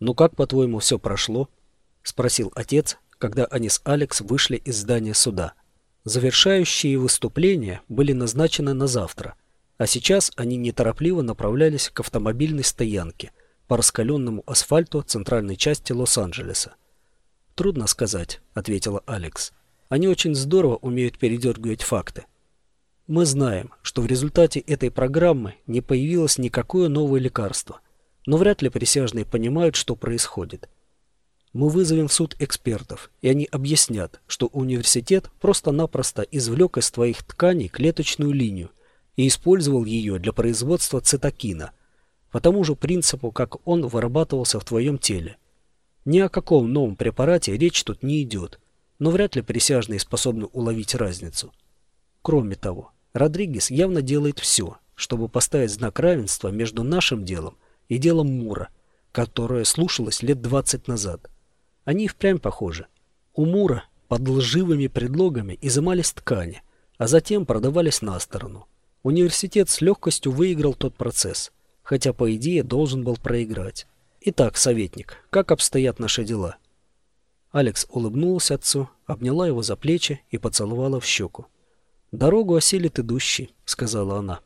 «Ну как, по-твоему, все прошло?» – спросил отец, когда они с Алекс вышли из здания суда. Завершающие выступления были назначены на завтра, а сейчас они неторопливо направлялись к автомобильной стоянке по раскаленному асфальту центральной части Лос-Анджелеса. «Трудно сказать», — ответила Алекс. «Они очень здорово умеют передергивать факты. Мы знаем, что в результате этой программы не появилось никакое новое лекарство, но вряд ли присяжные понимают, что происходит. Мы вызовем в суд экспертов, и они объяснят, что университет просто-напросто извлек из твоих тканей клеточную линию и использовал ее для производства цитокина, по тому же принципу, как он вырабатывался в твоем теле. Ни о каком новом препарате речь тут не идет, но вряд ли присяжные способны уловить разницу. Кроме того, Родригес явно делает все, чтобы поставить знак равенства между нашим делом и делом Мура, которое слушалось лет 20 назад. Они впрямь похожи. У Мура под лживыми предлогами изымались ткани, а затем продавались на сторону. Университет с легкостью выиграл тот процесс, хотя по идее должен был проиграть. Итак, советник, как обстоят наши дела? Алекс улыбнулась отцу, обняла его за плечи и поцеловала в щеку. «Дорогу осилит идущий», — сказала она.